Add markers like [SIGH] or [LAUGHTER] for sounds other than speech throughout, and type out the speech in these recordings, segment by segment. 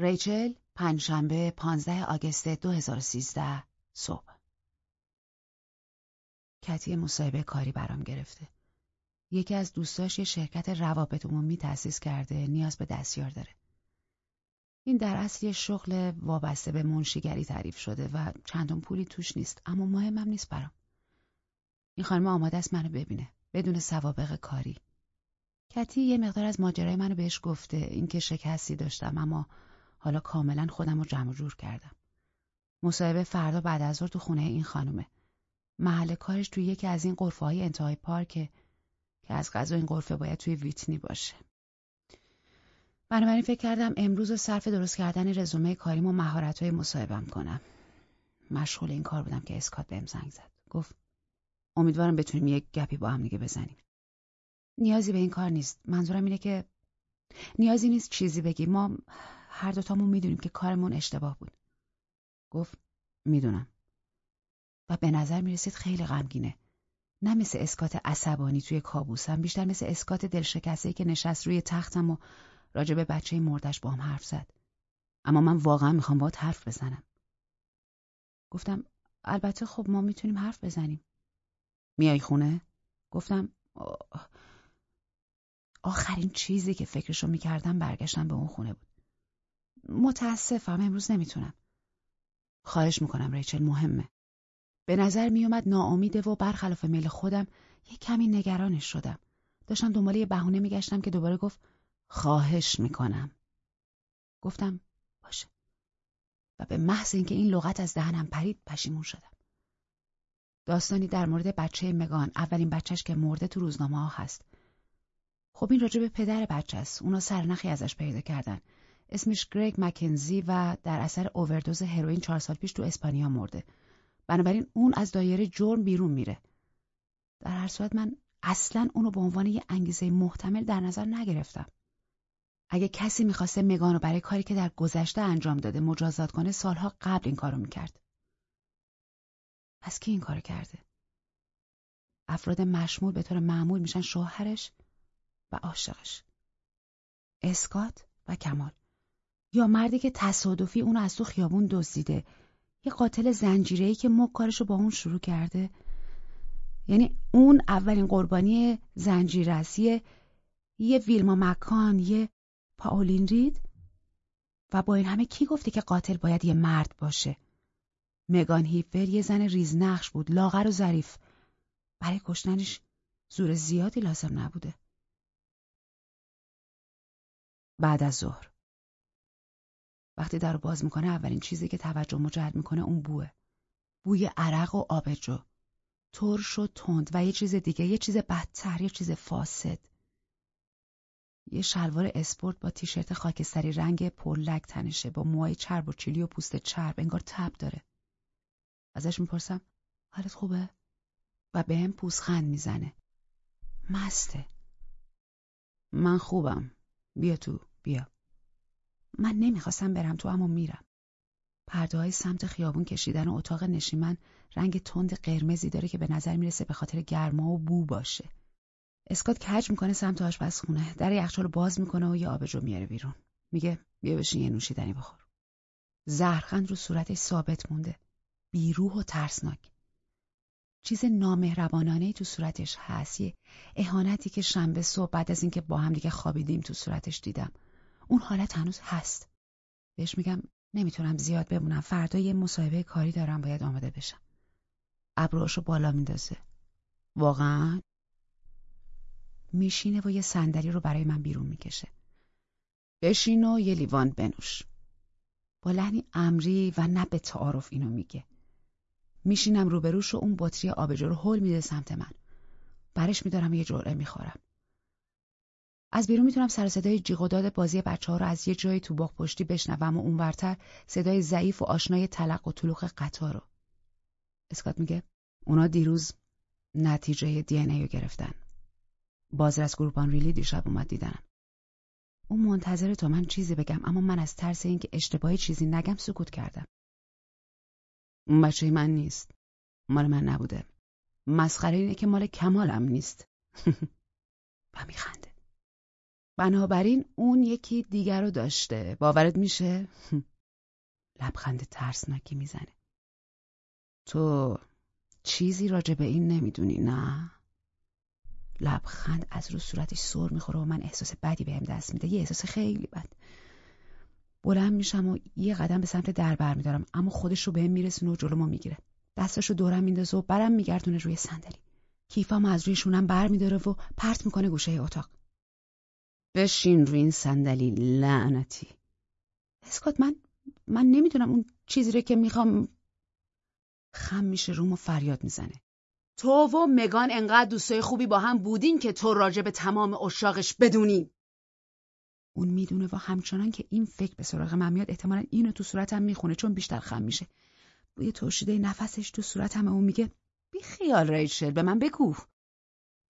ریچل پنجشنبه 15 آگوست 2013 صبح کتی مصاحبه کاری برام گرفته. یکی از دوستاش یه شرکت روابط عمومی تأسیس کرده نیاز به دستیار داره. این در اصل یه شغل وابسته به منشیگری تعریف شده و چندان پولی توش نیست اما مهمم نیست برام. این خانم آماده است منو ببینه بدون سوابق کاری. کتی یه مقدار از ماجرای منو بهش گفته اینکه شکستی داشتم اما حالا کاملا خودم رو جمع جور کردم. مصاحبه فردا بعد از ظهر تو خونه این خانومه. محل کارش توی یکی از این قرفه های انتهای پارکه که از غذا این قرفه باید توی ویتنی باشه. بنابراین فکر کردم امروز صرف درست کردن رزومه کاریم و مهارت‌های مصاحبم کنم. مشغول این کار بودم که اسکات بهم زنگ زد. گفت امیدوارم بتونیم یک گپی با هم دیگه بزنیم. نیازی به این کار نیست. منظورم اینه که نیازی نیست چیزی بگی. ما هر دوتامون می‌دونیم که کارمون اشتباه بود. گفت می‌دونم. و به نظر می‌رسید خیلی غمگینه. نه مثل اسکات عصبانی توی کابوسم بیشتر مثل اسکات دلشکسته که نشست روی تختم و راجع به بچه مردش با هم حرف زد. اما من واقعا می‌خوام باید حرف بزنم. گفتم البته خب ما می‌تونیم حرف بزنیم. میای خونه؟ گفتم آخرین چیزی که فکرشو می‌کردم برگشتم به اون خونه بود. متاسفم امروز نمی‌تونم. خواهش می‌کنم ریچل مهمه. به نظر میومد ناامیده و برخلاف میل خودم یه کمی نگرانش شدم. داشتم دنبال یه بهونه میگشتم که دوباره گفت خواهش می‌کنم. گفتم باشه. و به محض اینکه این لغت از دهنم پرید پشیمون شدم. داستانی در مورد بچه مگان اولین بچهش که مرده تو روزنامه ها هست. خب این راجع به پدر بچه است. اونا سرنخی ازش پیدا کردن. اسمش گریگ مکنزی و در اثر اووردوز هروئین چهار سال پیش تو اسپانیا مرده. بنابراین اون از دایره جرم بیرون میره. در هر صورت من اصلا اونو به عنوان یه انگیزه محتمل در نظر نگرفتم. اگه کسی می‌خواسته مگانو برای کاری که در گذشته انجام داده مجازات کنه سالها قبل این کارو می‌کرد. پس کی این کارو کرده؟ افراد مشمول به طور معمول میشن شوهرش و عاشقش. اسکات و کمال. یا مردی که تصادفی اونو از تو خیابون دزدیده. یه قاتل زنجیره‌ای که مک کارشو با اون شروع کرده. یعنی اون اولین قربانی زنجیرسی یه ویلما مکان یه پاولین رید و با این همه کی گفته که قاتل باید یه مرد باشه؟ مگان هیفر یه زن ریزنقش بود لاغر و ظریف. برای کشتنش زور زیادی لازم نبوده. بعد از ظهر. وقتی در باز می‌کنه اولین چیزی که توجه مجلب می‌کنه اون بوه. بوی عرق و آبجو. ترش و تند و یه چیز دیگه یه چیز بدتر یه چیز فاسد. یه شلوار اسپورت با تیشرت خاکستری رنگ پرلک تنشه با موهای چرب و چیلی و پوست چرب انگار تب داره. ازش می‌پرسم حالت خوبه؟ و به هم پوزخند می‌زنه. مسته. من خوبم. بیا تو بیا. من نمی‌خواستم برم تو اما میرم. پرده های سمت خیابون کشیدن و اتاق نشیمن رنگ تند قرمزی داره که به نظر می‌رسه به خاطر گرما و بو باشه. اسکات کج می‌کنه سمت آشپزخونه. در یخچال باز می‌کنه و یه آبجو میاره بیرون. میگه بیا بشین یه نوشیدنی بخور. زهرخند رو صورتش ثابت مونده. بیروح و ترسناک. چیز نامهربانانه تو صورتش هست. یه اهانتی که شنبه صبح بعد از اینکه با هم دیگه خوابیدیم تو صورتش دیدم. اون حالت هنوز هست. بهش میگم نمی‌تونم زیاد بمونم. فردا یه مصاحبه کاری دارم باید آماده بشم. ابروهاشو بالا میندازه. واقعا میشینه و یه صندلی رو برای من بیرون می‌کشه. بشین و یه لیوان بنوش. با لحنی امری و نه به تعارف اینو میگه. میشینم روبروش و اون بطری آبجو رو هل میده سمت من. برش میدارم یه جرعه می‌خورم. از بیرون می‌تونم سر صدای جیغ بازی بچه ها رو از یه جایی تو باغ پشتی بشنوم و اونورتر صدای ضعیف و آشنای تلق و طلوق قطار رو. اسکات میگه اونا دیروز نتیجه دی ان رو گرفتن. بازرس گروپان ریلی دیشب اومد دیدنم. اون منتظر تو من چیزی بگم اما من از ترس اینکه اشتباهی چیزی نگم سکوت کردم. اون بچه من نیست. مال من نبوده. مسخره اینه که مال کمالم نیست. [LAUGHS] و میخنده. بنابراین اون یکی دیگر رو داشته. باورت میشه؟ [LAUGHS] لبخند ترسناکی می‌زنه. تو چیزی راجع به این نمی‌دونی نه؟ لبخند از رو صورتش سر می‌خوره و من احساس بدی بهم دست میده. یه احساس خیلی بد. بلند میشم و یه قدم به سمت در برمیدارم اما خودش رو بهم میرسونه و جلو ما می‌گیره. دستش رو دورم میندازه و برم میگردونه روی صندلی. کیفم از روی شونم بر میداره و پرت می‌کنه گوشه اتاق. بشین روی این صندلی لعنتی. اسکات من من نمی‌دونم اون چیزی رو که می‌خوام. خم میشه روم و فریاد می‌زنه. تو و مگان انقدر دوستای خوبی با هم بودین که تو راجع به تمام اشاقش بدونی اون می‌دونه و همچنان که این فکر به سراغ من میاد احتمالا اینو تو صورتم می‌خونه چون بیشتر خم میشه. بوی ترشیده نفسش تو صورتم اون میگه بی خیال ریچل به من بگو.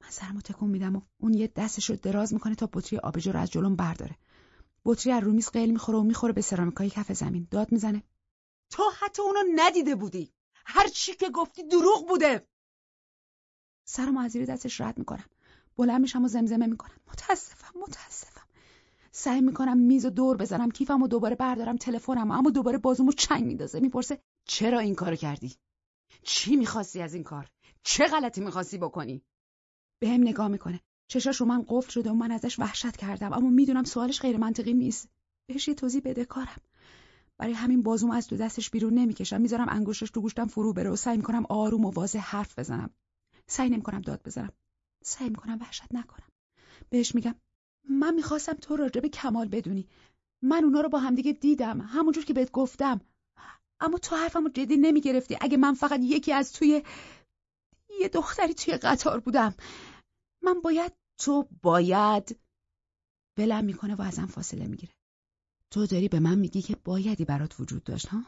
من سرمو تکون میدم و اون یه دستش رو دراز می‌کنه تا بطری آبجو رو از جلوم برداره. بطری از رومیز قیل می‌خوره و می‌خوره به سرامیکای کف زمین. داد می‌زنه. تو حتی اونو ندیده بودی. هر چی که گفتی دروغ بوده. سرمو از زیر دستش رد می‌کنم. بلند میشم و زمزمه می‌کنم. متاسفم متاسفم. سعی می‌کنم میز و دور بزنم کیفم و دوباره بردارم تلفنم اما دوباره بازومو چنگ میندازه. می‌پرسه چرا این کارو کردی؟ چی می‌خواستی از این کار؟ چه غلطی می‌خواستی بکنی؟ بهم نگاه می‌کنه. چشاش رو من قفل شده و من ازش وحشت کردم اما می‌دونم سوالش غیر منطقی نیست. بهش یه توضیح بده کارم. برای همین بازوم از دو دستش بیرون نمی‌کشم. می‌ذارم انگشتش تو گوشتم فرو بره و سعی می‌کنم آروم و واضح حرف بزنم. سعی نمی‌کنم داد بزنم. سعی می‌کنم وحشت نکنم. بهش میگم من می‌خواستم تو راجع به کمال بدونی. من اونا رو با همدیگه دیدم. همونجور که بهت گفتم. اما تو حرفمو جدی نمی‌گرفتی. اگه من فقط یکی از توی یه دختری توی قطار بودم. من باید تو باید بلم می‌کنه و ازم فاصله می‌گیره. تو داری به من میگی که بایدی برات وجود داشت ها؟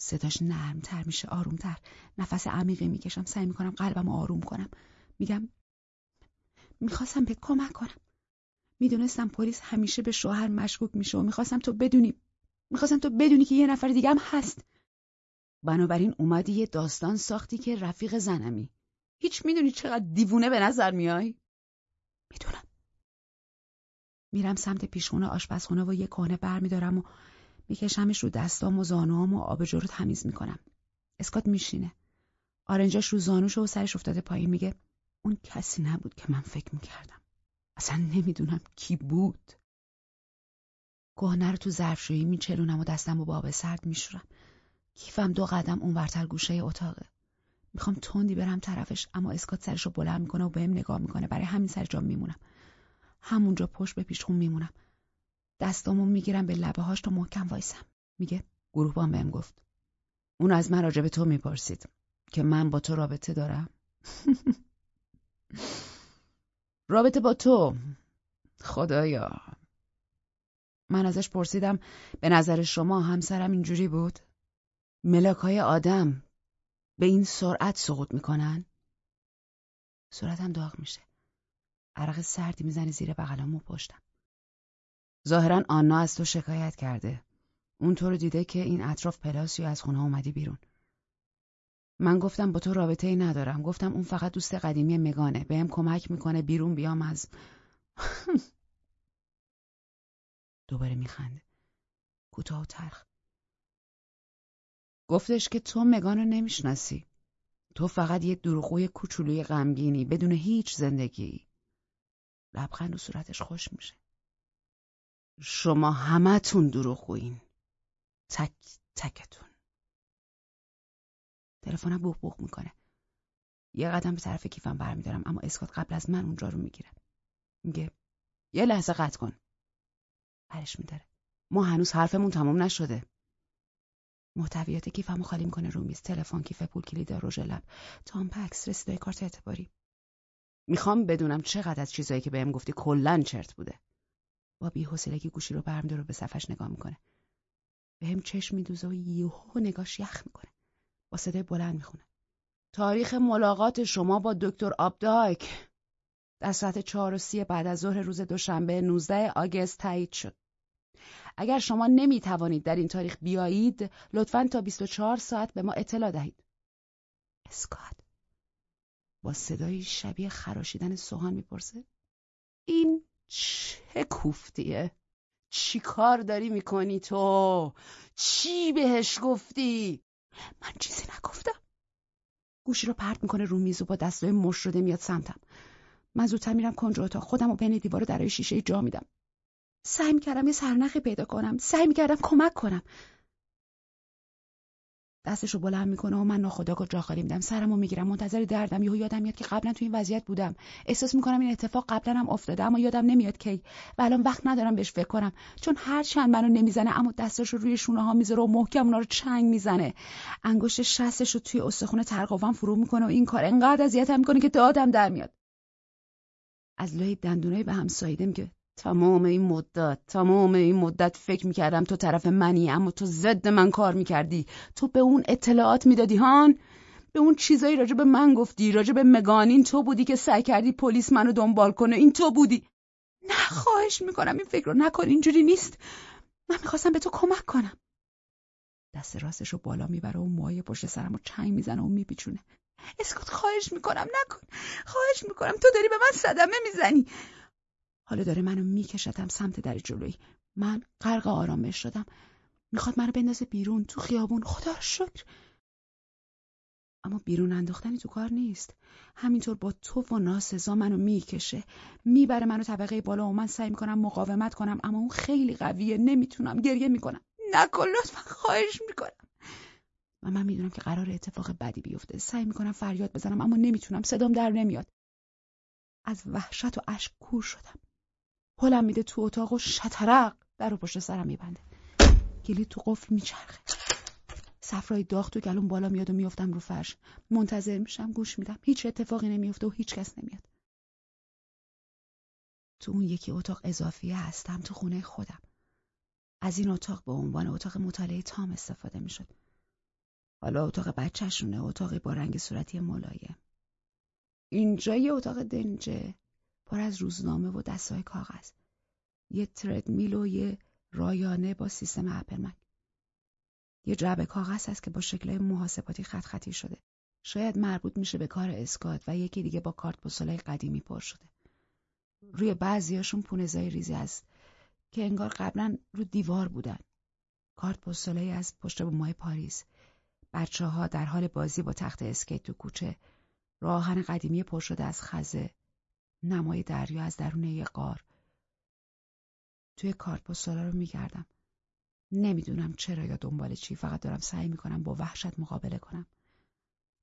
صداش نرمتر میشه آرومتر. نفس عمیقی می‌کشم سعی می‌کنم قلبم آروم کنم. میگم می‌خواستم بهت کمک کنم. می‌دونستم پلیس همیشه به شوهر مشکوک میشه و می‌خواستم تو بدونی می‌خواستم تو بدونی که یه نفر دیگه هم هست. بنابراین اومدی یه داستان ساختی که رفیق زنمی. هیچ می‌دونی چقدر دیوونه به نظر میای؟ می‌دونم. میرم سمت پیشخونه آشپزخونه و یه کهنه برمیدارم و میکشمش رو دستام و زانوام و آبجو رو تمیز می‌کنم. اسکات میشینه. آرنجاش رو زانوش و سرش افتاده پایین. میگه اون کسی نبود که من فکر می‌کردم. اصلا نمی‌دونم کی بود. کهنه رو تو ظرفشویی میچلونم و دستم رو با آب سرد میشورم. کیفم دو قدم اونورتر گوشه اتاقه. می‌خوام تندی برم طرفش اما اسکات سرش رو بلند می‌کنه و بهم نگاه می‌کنه. برای همین سر جام میمونم. همونجا پشت به پیشخون میمونم. دستامو می‌گیرم به لبه هاش تا محکم وایسم. میگه گروهبان بهم گفت اون از من راجع به تو می‌پرسید که من با تو رابطه دارم. [LAUGHS] رابطه با تو؟ خدایا. من ازش پرسیدم به نظر شما همسرم اینجوری بود؟ ملاکای آدم به این سرعت سقوط می‌کنن؟ صورتم داغ میشه. عرق سردی می‌زنه زیر بغلم و پشتم. ظاهرا آنا از تو شکایت کرده. اون تو رو دیده که این اطراف پلاسی از خونه اومدی بیرون. من گفتم با تو رابطه ای ندارم. گفتم اون فقط دوست قدیمی مگانه. بهم کمک می‌کنه بیرون بیام از [LAUGHS] دوباره میخنده. کوتاه و تلخ. گفتش که تو مگان رو نمی‌شناسی. تو فقط یه دروغوی کوچولوی غمگینی بدون هیچ زندگی لبخند و صورتش خوش میشه. شما همتون دروغگویین تک تکتون. تلفنم بوق بوق می‌کنه. یه قدم به طرف کیفم برمیدارم اما اسکات قبل از من اونجا رو می‌گیره. میگه یه لحظه قطع کن. برش میداره. ما هنوز حرفمون تمام نشده. محتویات کیفمو خالی می‌کنه رو میز تلفن کیف پول کلید رژ لب. تامپکس رسیده کارت اعتباری. می‌خوام بدونم چقدر از چیزایی که بهم گفتی کلا چرت بوده. با بی‌حوصلگی گوشی رو برمیداره و به صفحش نگاه می‌کنه. بهم چشم میدوزه و یهو نگاش یخ می‌کنه. با صدای بلند می‌خونه. تاریخ ملاقات شما با دکتر آبداک. در ساعت چهار و سی بعد از ظهر روز دوشنبه 19 آگست تایید شد. اگر شما نمی توانید در این تاریخ بیایید لطفا تا 24 ساعت به ما اطلاع دهید. اسکات با صدایی شبیه خراشیدن سوهان می‌پرسه. این چه کوفتیه؟ چی کار داری می‌کنی تو؟ چی بهش گفتی؟ من چیزی نگفتم. گوشی رو پرت می‌کنه رو میز و با دستای مش شده میاد سمتم. من زودتر میرم کنج اتاق خودم رو بین دیوار در شیشه جا میدم. سعی می‌کردم یه سرنخی پیدا کنم. سعی می‌کردم کمک کنم. دستش رو بلند می‌کنه و من ناخداگاه جا خالی میدم. سرمو می‌گیرم. منتظر دردم. یهو یادم میاد که قبلا تو این وضعیت بودم. احساس می‌کنم این اتفاق قبلا هم افتاده اما یادم نمیاد کی. و الان وقت ندارم بهش فکر کنم. چون هر چند منو نمی‌زنه اما دستش رو روی شونه ها می‌ذاره و محکم اونا رو چنگ می‌زنه. انگشت شستش رو توی استخون ترقوام فرو می‌کنه و این کار انقدر اذیتم می‌کنه که دادم در میاد. از لای دندونای به هم سایده میگه تمام این مدت تمام این مدت فکر می‌کردم تو طرف منی اما تو ضد من کار می‌کردی. تو به اون اطلاعات می‌دادی هان؟ به اون چیزایی راجع به من گفتی راجع به مگانین؟ تو بودی که سعی کردی پلیس منو دنبال کنه. این تو بودی. نه خواهش می‌کنم این فکر رو نکن اینجوری نیست. من می‌خواستم به تو کمک کنم. دست راستش رو بالا می‌بره و موهای پشت سرم رو چنگ می‌زنه و میپیچونه. اسکوت خواهش می‌کنم نکن. خواهش می‌کنم تو داری به من صدمه می‌زنی. حالا داره منو میکشتم سمت در جلویی من غرق آرامش شدم. می‌خواد منو بندازه بیرون تو خیابون. خدا شکر. اما بیرون انداختنی تو کار نیست. همینطور با تو و ناسزا منو می‌کشه. می‌بره منو طبقه بالا و من سعی می‌کنم مقاومت کنم اما اون خیلی قویه. نمی‌تونم. گریه می‌کنم. نکن لطفا خواهش می‌کنم. و من می‌دونم که قرار اتفاق بدی بیفته. سعی می‌کنم فریاد بزنم اما نمی‌تونم. صدام در نمیاد. از وحشت و اشک کور شدم. حلم میده تو اتاق و شطرق. در رو پشت سرم میبنده. کلید تو قفل میچرخه. صفرای داغ تو گلوم بالا میاد و میافتم رو فرش. منتظر میشم گوش میدم. هیچ اتفاقی نمیفته و هیچ کس نمیاد. تو اون یکی اتاق اضافیه هستم تو خونه خودم. از این اتاق به عنوان اتاق مطالعه تام استفاده می‌شد. حالا اتاق بچهشونه اتاقی با رنگ صورتی ملایم. اینجا یه اتاق دنجه. پر از روزنامه و دستای کاغذ. یه تردمیل و یه رایانه با سیستم اپرمک یه جعبه کاغذ هست که با شکل محاسباتی خط خطی شده. شاید مربوط میشه به کار اسکات و یکی دیگه با کارت پستالای قدیمی پر شده. روی بعضیاشون پونزای ریزی هست که انگار قبلا رو دیوار بودن. کارت پستالایی از پشت بومای پاریس. بچه ها در حال بازی با تخت اسکیت تو کوچه. راهن قدیمی پر شده از خزه. نمای دریا از درون یه قار. توی کارت پستالا رو میگردم. نمی‌دونم چرا یا دنبال چی فقط دارم سعی می‌کنم با وحشت مقابله کنم.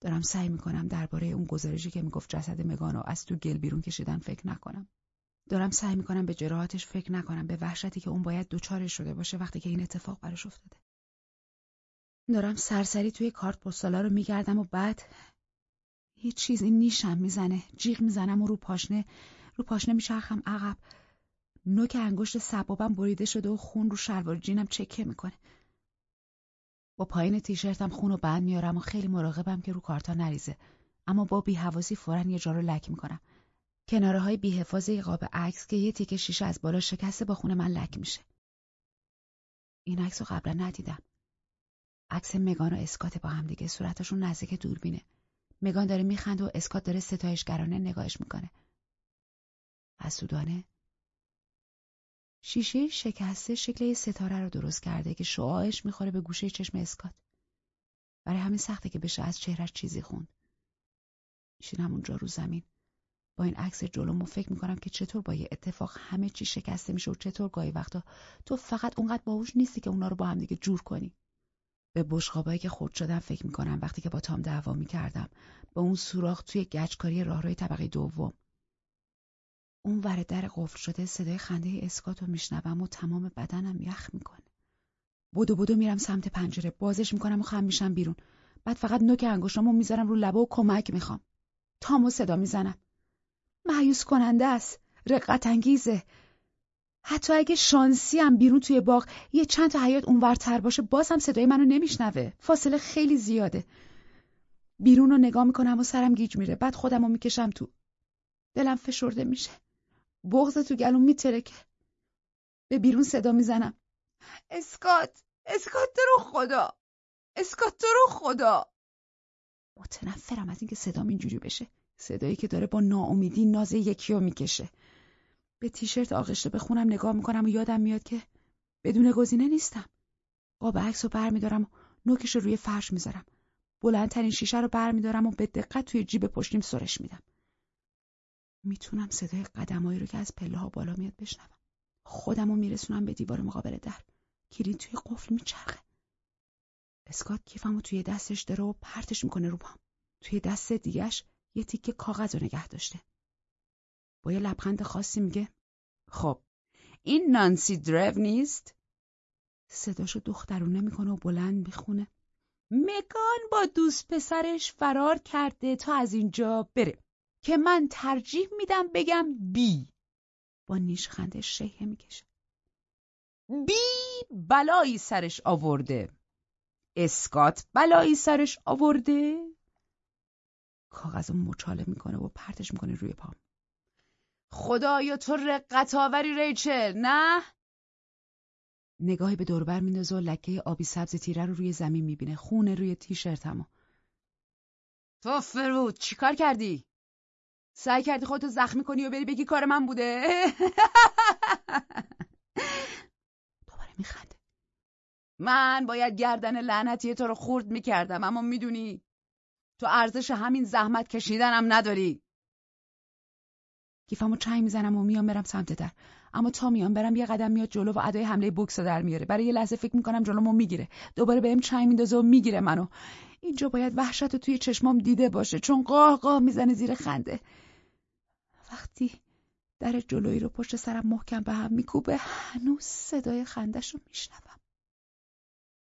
دارم سعی می‌کنم درباره اون گزارشی که می‌گفت جسد مگانو از تو گل بیرون کشیدن فکر نکنم. دارم سعی می‌کنم به جراحاتش فکر نکنم به وحشتی که اون باید دوچارش شده باشه وقتی که این اتفاق براش افتاده. دارم سرسری توی کارت پستالا رو میگردم و بعد هیچ چیزی نیشم می‌زنه. جیغ می‌زنم و رو پاشنه رو پاشنه میچرخم عقب. نوک انگشت سبابم بریده شده و خون رو شلوار جینم چکه می‌کنه. با پایین تیشرتم خون و بند میارم و خیلی مراقبم که رو کارتا نریزه. اما با بیهوازی فورا یه جا رو لک می‌کنم. کناره های بیحفاظ قاب عکس که یه تیکه شیشه از بالا شکسته با خون من لک میشه. این عکس رو قبلا ندیدم. عکس مگان و اسکات با هم دیگه. صورتشون نزدیک دوربینه. مگان داره میخند و اسکات داره ستایشگرانه نگاهش می‌کنه. حسودانه. شیشه شکسته شکل یه ستاره رو درست کرده که شعاعش می‌خوره به گوشه چشم اسکات. برای همین سخته که بشه از چهرش چیزی خوند. میشینم اونجا رو زمین. با این عکس جلومو فکر می‌کنم که چطور با یه اتفاق همه چی شکسته میشه و چطور گاهی وقتا تو فقط اونقدر باهوش نیستی که اونا رو با هم دیگه جور کنی. به بشقابایی که خورد شدم فکر می‌کنم وقتی که با تام دعوا می‌کردم. با اون سوراخ توی گچکاری راهروی طبقه دوم. اون ور در قفل شده صدای خنده اسکات رو میشنوم و تمام بدنم یخ می‌کنه. بودو بودو میرم سمت پنجره بازش می‌کنم و خم میشم بیرون. بعد فقط نوک انگشتامو می‌ذارم رو لبه و کمک می‌خوام. تامو صدا می‌زنم. معیوس کننده است. رقت انگیزه حتی اگه شانسی هم بیرون توی باغ یه چند تا حیات اونورتر باشه باز هم صدای منو نمیشنوه. فاصله خیلی زیاده. بیرون رو نگاه می‌کنم و سرم گیج میره. بعد خودم رو می‌کشم تو. دلم فشرده میشه. بغز تو گلوم میترکه. به بیرون صدا می‌زنم. اسکات! اسکات تو رو خدا! اسکات تو رو خدا! متنفرم از اینکه صدام اینجوری بشه. صدایی که داره با ناامیدی ناز یکی رو می‌کشه. به تیشرت آغشته به خونم نگاه می‌کنم و یادم میاد که بدون گزینه نیستم. قاب عکس رو برمیدارم و نوکش رو روی فرش می‌ذارم. بلندترین شیشه رو برمیدارم و به دقت توی جیب پشتیم سرش میدم. می‌تونم صدای قدمایی رو که از پله ها بالا میاد بشنوم. خودم رو میرسونم به دیوار مقابل در. کلید توی قفل میچرخه. اسکات کیفم رو توی دستش داره و پرتش می‌کنه رو پام. توی دست دیگش یه تیکه کاغذ رو نگه داشته. یه لبخند خاصی میگه خب این نانسی درو نیست؟ صداشو دخترونه می‌کنه و بلند می‌خونه. مگان با دوست پسرش فرار کرده تا از اینجا بره که من ترجیح میدم بگم بی. با نیشخنده شیه می‌کشه. بی بلایی سرش آورده. اسکات بلایی سرش آورده. کاغذ مچاله می‌کنه و پرتش می‌کنه روی پام. خدایا تو رقت آوری ریچل؟ نه؟ نگاهی به دوربر میندازه و لکه آبی سبز تیره رو روی زمین می‌بینه. خونه روی تیشرتمو تو فرود چیکار کردی؟ سعی کردی خودتو زخمی کنی و بری بگی کار من بوده؟ [LAUGHS] دوباره میخنده من باید گردن لعنتی تو رو خورد می‌کردم اما می‌دونی تو ارزش همین زحمت کشیدنم نداری. کیفمو چنگ می‌زنم و میام برم سمت در. اما تا میام برم یه قدم میاد جلو و ادای حمله بوکس در میاره. برای یه لحظه فکر می‌کنم جلومو می‌گیره. دوباره بهم چنگ میندازه و می‌گیره منو. اینجا باید وحشت توی چشمام دیده باشه چون قاه قاه می‌زنه زیر خنده. وقتی در جلویی رو پشت سرم محکم به هم میکوبه هنوز صدای خندش رو میشنوم.